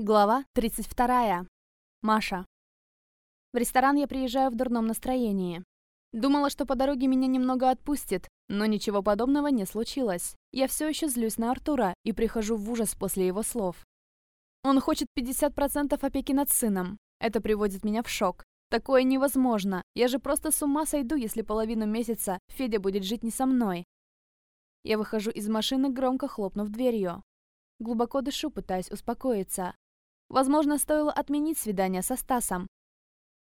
Глава 32. Маша. В ресторан я приезжаю в дурном настроении. Думала, что по дороге меня немного отпустит, но ничего подобного не случилось. Я все еще злюсь на Артура и прихожу в ужас после его слов. Он хочет 50% опеки над сыном. Это приводит меня в шок. Такое невозможно. Я же просто с ума сойду, если половину месяца Федя будет жить не со мной. Я выхожу из машины, громко хлопнув дверью. Глубоко дышу, пытаясь успокоиться. Возможно, стоило отменить свидание со Стасом.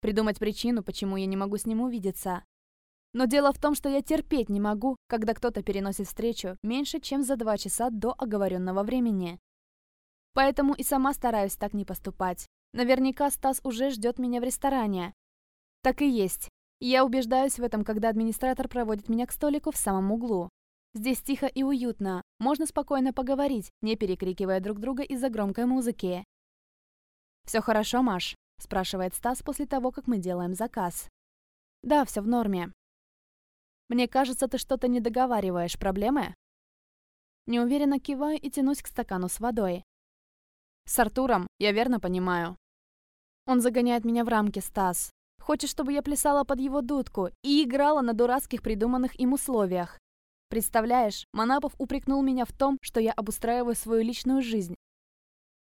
Придумать причину, почему я не могу с ним увидеться. Но дело в том, что я терпеть не могу, когда кто-то переносит встречу меньше, чем за два часа до оговоренного времени. Поэтому и сама стараюсь так не поступать. Наверняка Стас уже ждет меня в ресторане. Так и есть. Я убеждаюсь в этом, когда администратор проводит меня к столику в самом углу. Здесь тихо и уютно, можно спокойно поговорить, не перекрикивая друг друга из-за громкой музыки. «Все хорошо, Маш?» – спрашивает Стас после того, как мы делаем заказ. «Да, все в норме». «Мне кажется, ты что-то не договариваешь. Проблемы?» Неуверенно киваю и тянусь к стакану с водой. «С Артуром, я верно понимаю?» Он загоняет меня в рамки, Стас. Хочет, чтобы я плясала под его дудку и играла на дурацких придуманных им условиях. Представляешь, Манапов упрекнул меня в том, что я обустраиваю свою личную жизнь,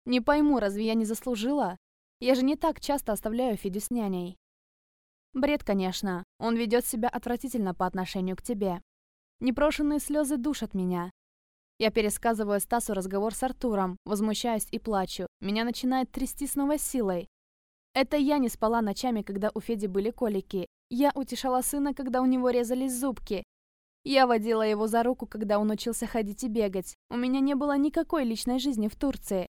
не пойму, разве я не заслужила? Я же не так часто оставляю Федю с няней. Бред, конечно. Он ведет себя отвратительно по отношению к тебе. Непрошенные слезы душат меня. Я пересказываю Стасу разговор с Артуром, возмущаюсь и плачу. Меня начинает трясти с новой силой. Это я не спала ночами, когда у Феди были колики. Я утешала сына, когда у него резались зубки. Я водила его за руку, когда он учился ходить и бегать. У меня не было никакой личной жизни в Турции.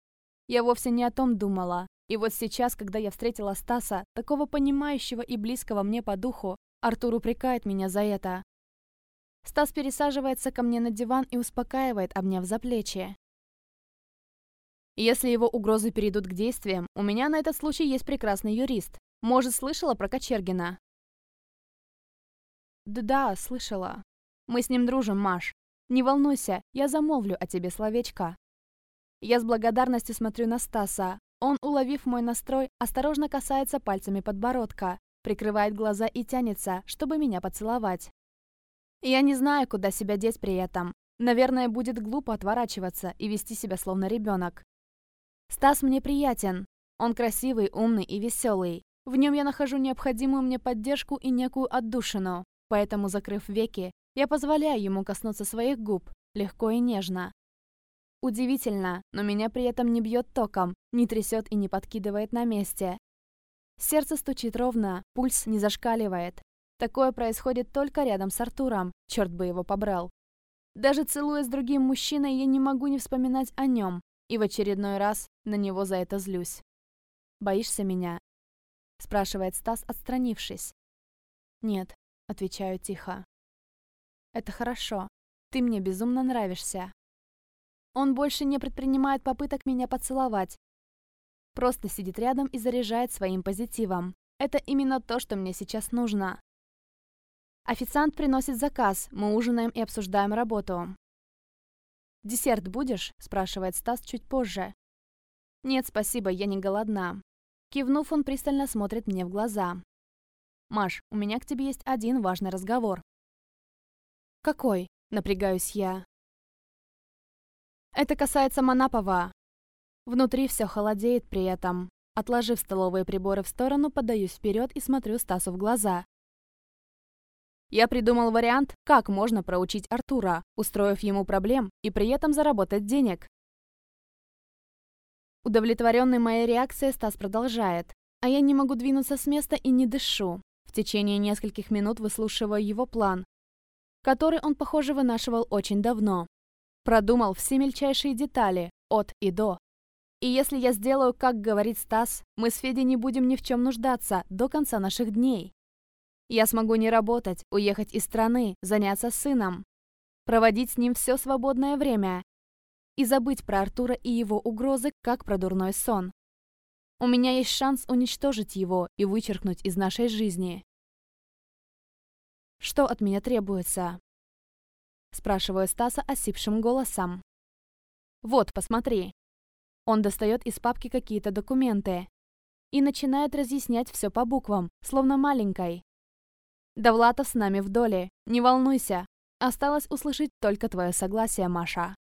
Я вовсе не о том думала. И вот сейчас, когда я встретила Стаса, такого понимающего и близкого мне по духу, Артур упрекает меня за это. Стас пересаживается ко мне на диван и успокаивает, обняв за плечи. Если его угрозы перейдут к действиям, у меня на этот случай есть прекрасный юрист. Может, слышала про Кочергина? Да, слышала. Мы с ним дружим, Маш. Не волнуйся, я замолвлю о тебе словечко. Я с благодарностью смотрю на Стаса. Он, уловив мой настрой, осторожно касается пальцами подбородка, прикрывает глаза и тянется, чтобы меня поцеловать. Я не знаю, куда себя деть при этом. Наверное, будет глупо отворачиваться и вести себя словно ребенок. Стас мне приятен. Он красивый, умный и веселый. В нем я нахожу необходимую мне поддержку и некую отдушину. Поэтому, закрыв веки, я позволяю ему коснуться своих губ, легко и нежно. Удивительно, но меня при этом не бьет током, не трясет и не подкидывает на месте. Сердце стучит ровно, пульс не зашкаливает. Такое происходит только рядом с Артуром, черт бы его побрал. Даже целуя с другим мужчиной, я не могу не вспоминать о нем, и в очередной раз на него за это злюсь. «Боишься меня?» – спрашивает Стас, отстранившись. «Нет», – отвечаю тихо. «Это хорошо. Ты мне безумно нравишься. Он больше не предпринимает попыток меня поцеловать. Просто сидит рядом и заряжает своим позитивом. Это именно то, что мне сейчас нужно. Официант приносит заказ, мы ужинаем и обсуждаем работу. «Десерт будешь?» – спрашивает Стас чуть позже. «Нет, спасибо, я не голодна». Кивнув, он пристально смотрит мне в глаза. «Маш, у меня к тебе есть один важный разговор». «Какой?» – напрягаюсь я. Это касается Манапова. Внутри все холодеет при этом. Отложив столовые приборы в сторону, подаюсь вперед и смотрю Стасу в глаза. Я придумал вариант, как можно проучить Артура, устроив ему проблем и при этом заработать денег. Удовлетворенный моей реакцией, Стас продолжает. А я не могу двинуться с места и не дышу. В течение нескольких минут выслушиваю его план, который он, похоже, вынашивал очень давно. Продумал все мельчайшие детали, от и до. И если я сделаю, как говорит Стас, мы с Федей не будем ни в чем нуждаться до конца наших дней. Я смогу не работать, уехать из страны, заняться сыном, проводить с ним все свободное время и забыть про Артура и его угрозы, как про дурной сон. У меня есть шанс уничтожить его и вычеркнуть из нашей жизни. Что от меня требуется? Спрашиваю Стаса осипшим голосом. «Вот, посмотри». Он достает из папки какие-то документы и начинает разъяснять все по буквам, словно маленькой. Довлатов с нами в доле, не волнуйся. Осталось услышать только твое согласие, Маша.